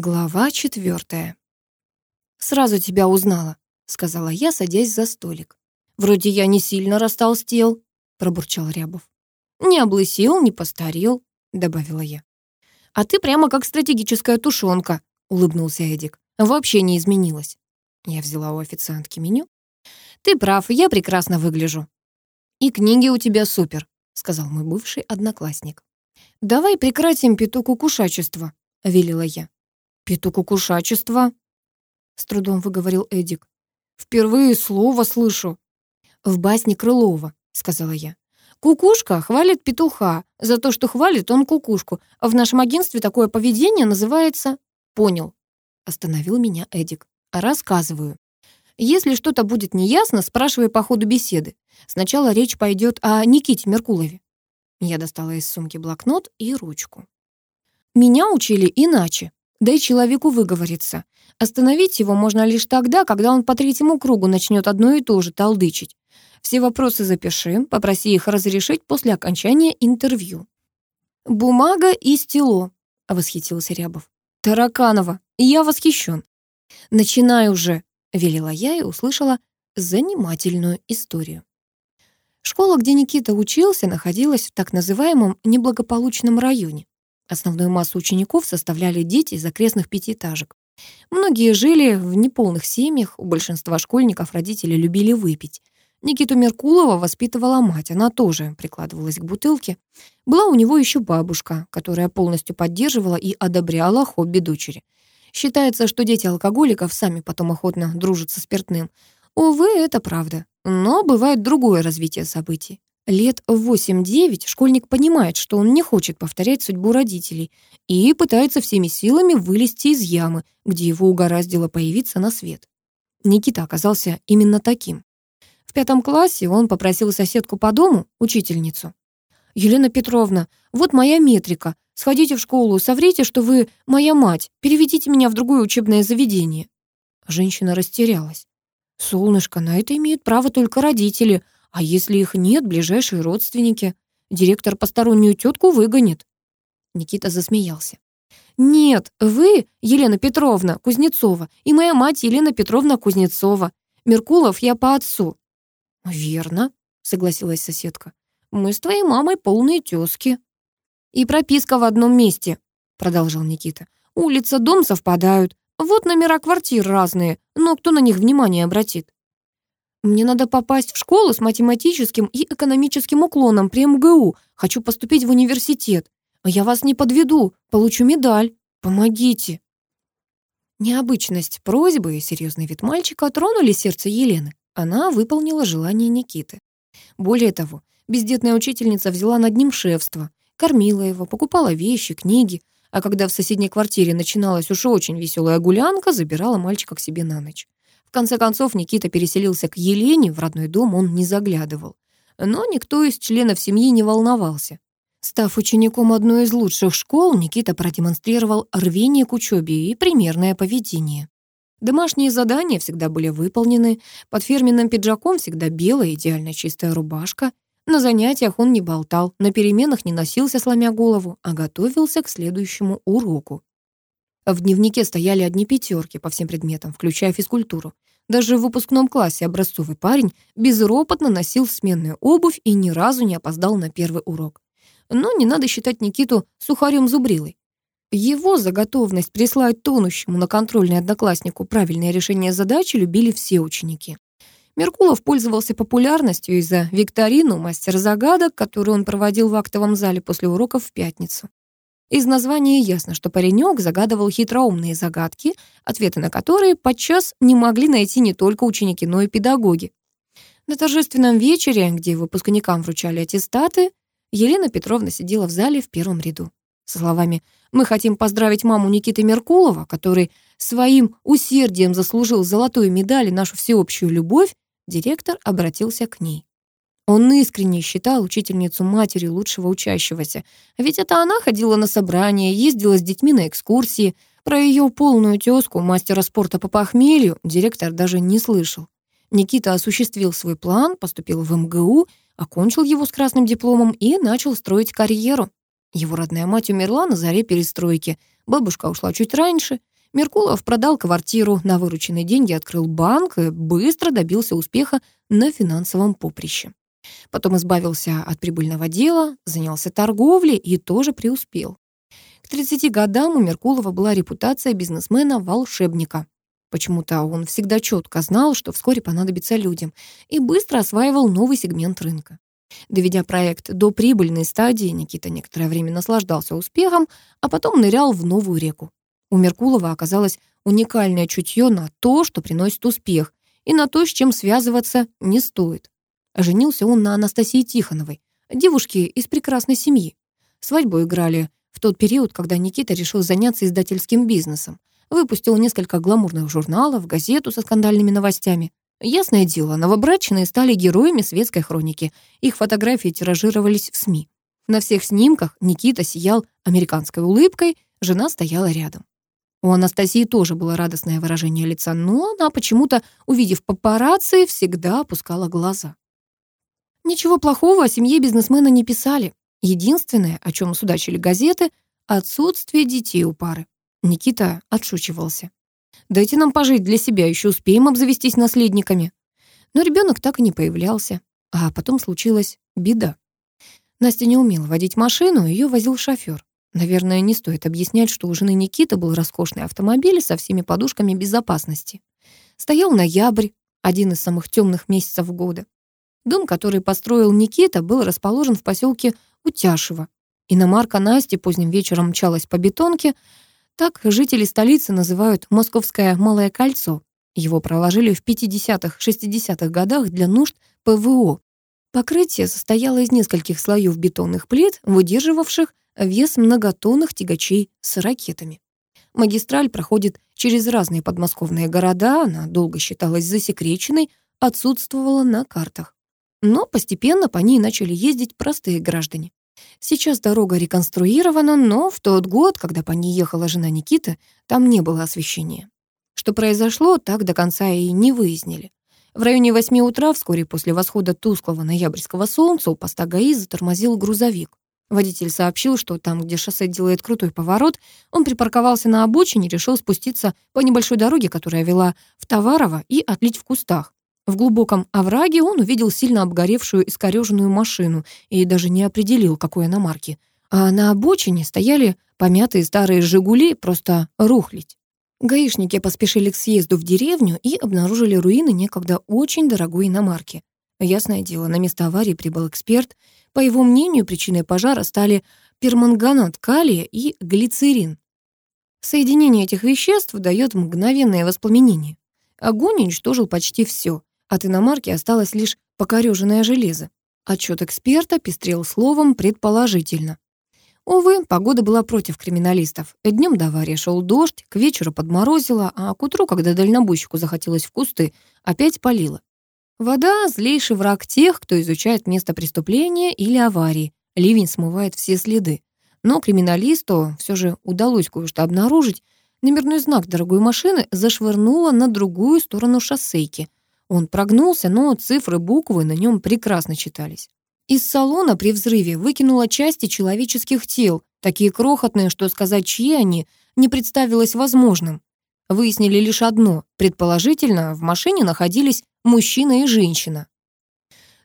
Глава четвертая. «Сразу тебя узнала», — сказала я, садясь за столик. «Вроде я не сильно растолстел», — пробурчал Рябов. «Не облысел, не постарел», — добавила я. «А ты прямо как стратегическая тушенка», — улыбнулся Эдик. «Вообще не изменилась». Я взяла у официантки меню. «Ты прав, я прекрасно выгляжу». «И книги у тебя супер», — сказал мой бывший одноклассник. «Давай прекратим петух укушачества», — велела я. «Петукукушачество?» — с трудом выговорил Эдик. «Впервые слово слышу». «В басне Крылова», — сказала я. «Кукушка хвалит петуха. За то, что хвалит он кукушку. В нашем агентстве такое поведение называется...» «Понял», — остановил меня Эдик. «Рассказываю. Если что-то будет неясно, спрашивай по ходу беседы. Сначала речь пойдет о Никите Меркулове». Я достала из сумки блокнот и ручку. «Меня учили иначе», да и человеку выговориться. Остановить его можно лишь тогда, когда он по третьему кругу начнет одно и то же толдычить. Все вопросы запиши, попроси их разрешить после окончания интервью. «Бумага и стело», — восхитился Рябов. «Тараканова, я восхищен». «Начинай уже», — велела я и услышала занимательную историю. Школа, где Никита учился, находилась в так называемом неблагополучном районе. Основную массу учеников составляли дети из окрестных пятиэтажек. Многие жили в неполных семьях, у большинства школьников родители любили выпить. Никиту Меркулова воспитывала мать, она тоже прикладывалась к бутылке. Была у него еще бабушка, которая полностью поддерживала и одобряла хобби дочери. Считается, что дети алкоголиков сами потом охотно дружат со спиртным. Увы, это правда. Но бывает другое развитие событий. Лет 8-9 школьник понимает, что он не хочет повторять судьбу родителей и пытается всеми силами вылезти из ямы, где его угораздило появиться на свет. Никита оказался именно таким. В пятом классе он попросил соседку по дому, учительницу. «Елена Петровна, вот моя метрика. Сходите в школу, соврите, что вы моя мать, переведите меня в другое учебное заведение». Женщина растерялась. «Солнышко, на это имеют право только родители», а если их нет, ближайшие родственники? Директор постороннюю тетку выгонит. Никита засмеялся. «Нет, вы, Елена Петровна Кузнецова, и моя мать Елена Петровна Кузнецова. Меркулов я по отцу». «Верно», — согласилась соседка. «Мы с твоей мамой полные тёзки». «И прописка в одном месте», — продолжал Никита. «Улица, дом совпадают. Вот номера квартир разные, но кто на них внимание обратит?» Мне надо попасть в школу с математическим и экономическим уклоном при МГУ. Хочу поступить в университет. А я вас не подведу, получу медаль. Помогите. Необычность просьбы и серьезный вид мальчика тронули сердце Елены. Она выполнила желание Никиты. Более того, бездетная учительница взяла над ним шефство, кормила его, покупала вещи, книги, а когда в соседней квартире начиналась уж очень веселая гулянка, забирала мальчика к себе на ночь. В конце концов, Никита переселился к Елене, в родной дом он не заглядывал. Но никто из членов семьи не волновался. Став учеником одной из лучших школ, Никита продемонстрировал рвение к учебе и примерное поведение. Домашние задания всегда были выполнены, под фирменным пиджаком всегда белая идеально чистая рубашка. На занятиях он не болтал, на переменах не носился, сломя голову, а готовился к следующему уроку. А в дневнике стояли одни пятерки по всем предметам, включая физкультуру. Даже в выпускном классе образцовый парень безропотно носил сменную обувь и ни разу не опоздал на первый урок. Но не надо считать Никиту сухарем-зубрилой. Его за готовность прислать тонущему на контрольный однокласснику правильное решение задачи любили все ученики. Меркулов пользовался популярностью из-за викторину «Мастер загадок», которую он проводил в актовом зале после уроков в пятницу. Из названия ясно, что паренек загадывал хитроумные загадки, ответы на которые подчас не могли найти не только ученики, но и педагоги. На торжественном вечере, где выпускникам вручали аттестаты, Елена Петровна сидела в зале в первом ряду. Со словами «Мы хотим поздравить маму Никиты Меркулова, который своим усердием заслужил золотую медаль и нашу всеобщую любовь», директор обратился к ней. Он искренне считал учительницу матерью лучшего учащегося. Ведь это она ходила на собрания, ездила с детьми на экскурсии. Про ее полную тезку, мастера спорта по похмелью, директор даже не слышал. Никита осуществил свой план, поступил в МГУ, окончил его с красным дипломом и начал строить карьеру. Его родная мать умерла на заре перестройки. Бабушка ушла чуть раньше. Меркулов продал квартиру, на вырученные деньги открыл банк и быстро добился успеха на финансовом поприще. Потом избавился от прибыльного дела, занялся торговлей и тоже преуспел. К 30 годам у Меркулова была репутация бизнесмена-волшебника. Почему-то он всегда четко знал, что вскоре понадобится людям, и быстро осваивал новый сегмент рынка. Доведя проект до прибыльной стадии, Никита некоторое время наслаждался успехом, а потом нырял в новую реку. У Меркулова оказалось уникальное чутье на то, что приносит успех, и на то, с чем связываться не стоит. Женился он на Анастасии Тихоновой, девушке из прекрасной семьи. Свадьбу играли в тот период, когда Никита решил заняться издательским бизнесом. Выпустил несколько гламурных журналов, газету со скандальными новостями. Ясное дело, новобрачные стали героями светской хроники. Их фотографии тиражировались в СМИ. На всех снимках Никита сиял американской улыбкой, жена стояла рядом. У Анастасии тоже было радостное выражение лица, но она почему-то, увидев папарацци, всегда опускала глаза. Ничего плохого о семье бизнесмена не писали. Единственное, о чем судачили газеты, отсутствие детей у пары. Никита отшучивался. «Дайте нам пожить для себя, еще успеем обзавестись наследниками». Но ребенок так и не появлялся. А потом случилась беда. Настя не умела водить машину, ее возил шофер. Наверное, не стоит объяснять, что у жены Никиты был роскошный автомобиль со всеми подушками безопасности. Стоял ноябрь, один из самых темных месяцев года. Дом, который построил Никита, был расположен в поселке Утяшево. Иномарка Насти поздним вечером мчалась по бетонке. Так жители столицы называют «Московское Малое кольцо». Его проложили в 50-х, 60-х годах для нужд ПВО. Покрытие состояло из нескольких слоев бетонных плит, выдерживавших вес многотонных тягачей с ракетами. Магистраль проходит через разные подмосковные города, она долго считалась засекреченной, отсутствовала на картах. Но постепенно по ней начали ездить простые граждане. Сейчас дорога реконструирована, но в тот год, когда по ней ехала жена Никиты, там не было освещения. Что произошло, так до конца и не выяснили. В районе 8 утра, вскоре после восхода тусклого ноябрьского солнца, у поста ГАИ затормозил грузовик. Водитель сообщил, что там, где шоссе делает крутой поворот, он припарковался на обочине и решил спуститься по небольшой дороге, которая вела в Товарово, и отлить в кустах. В глубоком овраге он увидел сильно обгоревшую искореженную машину и даже не определил, какой она марки. А на обочине стояли помятые старые «Жигули» просто рухлить. Гаишники поспешили к съезду в деревню и обнаружили руины некогда очень дорогой иномарки. Ясное дело, на место аварии прибыл эксперт. По его мнению, причиной пожара стали перманганат калия и глицерин. Соединение этих веществ дает мгновенное воспламенение. Огонь уничтожил почти все. От иномарки осталось лишь покорёженное железо. Отчет эксперта пестрел словом «предположительно». Увы, погода была против криминалистов. Днем до аварии шел дождь, к вечеру подморозило, а к утру, когда дальнобойщику захотелось в кусты, опять полило. Вода — злейший враг тех, кто изучает место преступления или аварии. Ливень смывает все следы. Но криминалисту всё же удалось кое-что обнаружить. Номерной знак дорогой машины зашвырнуло на другую сторону шоссейки. Он прогнулся, но цифры, буквы на нем прекрасно читались. Из салона при взрыве выкинуло части человеческих тел, такие крохотные, что сказать, чьи они, не представилось возможным. Выяснили лишь одно. Предположительно, в машине находились мужчина и женщина.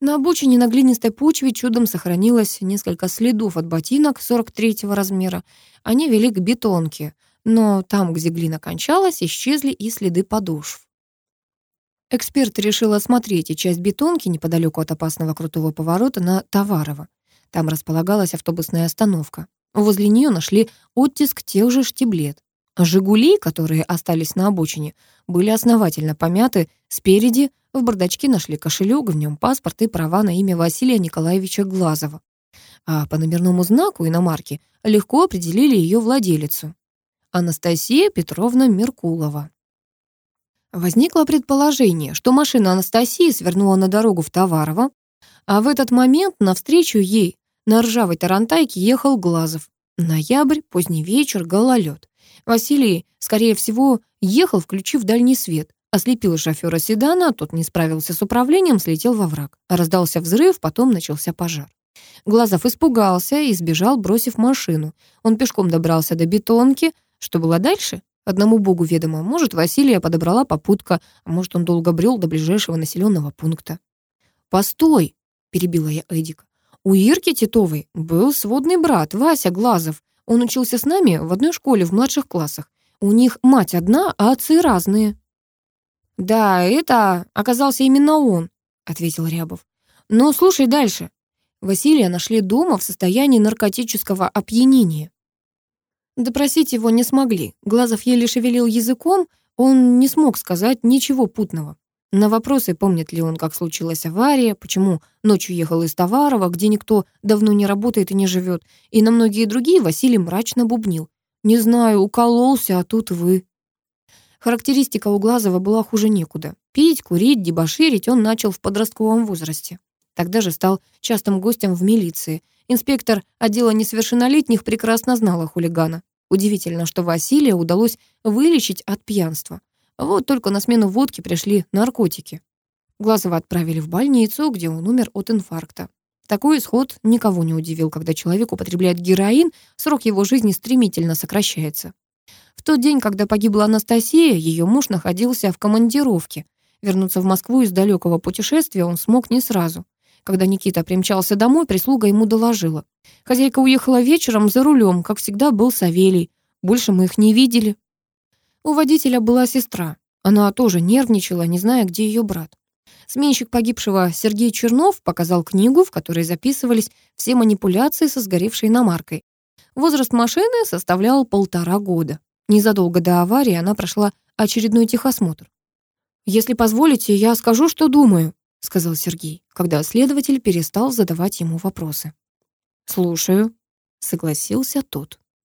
На обочине на глинистой почве чудом сохранилось несколько следов от ботинок 43-го размера. Они вели к бетонке, но там, где глина кончалась, исчезли и следы подошв. Эксперт решил осмотреть часть бетонки неподалеку от опасного крутого поворота на Товарово. Там располагалась автобусная остановка. Возле нее нашли оттиск тех же штиблет. «Жигули», которые остались на обочине, были основательно помяты. Спереди в бардачке нашли кошелек, в нем паспорт и права на имя Василия Николаевича Глазова. А по номерному знаку иномарки легко определили ее владелицу. Анастасия Петровна Меркулова. Возникло предположение, что машина Анастасии свернула на дорогу в Товарово, а в этот момент навстречу ей на ржавой тарантайке ехал Глазов. Ноябрь, поздний вечер, гололед. Василий, скорее всего, ехал, включив дальний свет. Ослепил шофера седана, тот не справился с управлением, слетел во враг. Раздался взрыв, потом начался пожар. Глазов испугался и сбежал, бросив машину. Он пешком добрался до бетонки. Что было дальше? Одному богу ведомо, может, Василия подобрала попутка, а может, он долго брел до ближайшего населенного пункта. «Постой!» — перебила я Эдика. «У Ирки Титовой был сводный брат, Вася Глазов. Он учился с нами в одной школе в младших классах. У них мать одна, а отцы разные». «Да, это оказался именно он», — ответил Рябов. Но слушай дальше. Василия нашли дома в состоянии наркотического опьянения. Допросить его не смогли. Глазов еле шевелил языком, он не смог сказать ничего путного. На вопросы, помнит ли он, как случилась авария, почему ночью ехал из Товарова, где никто давно не работает и не живет, и на многие другие Василий мрачно бубнил. «Не знаю, укололся, а тут вы». Характеристика у Глазова была хуже некуда. Пить, курить, дебоширить он начал в подростковом возрасте. Тогда же стал частым гостем в милиции – Инспектор отдела несовершеннолетних прекрасно знала хулигана. Удивительно, что Василия удалось вылечить от пьянства. Вот только на смену водки пришли наркотики. Глазова отправили в больницу, где он умер от инфаркта. Такой исход никого не удивил, когда человек употребляет героин, срок его жизни стремительно сокращается. В тот день, когда погибла Анастасия, ее муж находился в командировке. Вернуться в Москву из далекого путешествия он смог не сразу. Когда Никита примчался домой, прислуга ему доложила. Хозяйка уехала вечером за рулем, как всегда был Савелий. Больше мы их не видели. У водителя была сестра. Она тоже нервничала, не зная, где ее брат. Сменщик погибшего Сергей Чернов показал книгу, в которой записывались все манипуляции со сгоревшей иномаркой. Возраст машины составлял полтора года. Незадолго до аварии она прошла очередной техосмотр. «Если позволите, я скажу, что думаю», — сказал Сергей, когда следователь перестал задавать ему вопросы. «Слушаю», — согласился тот.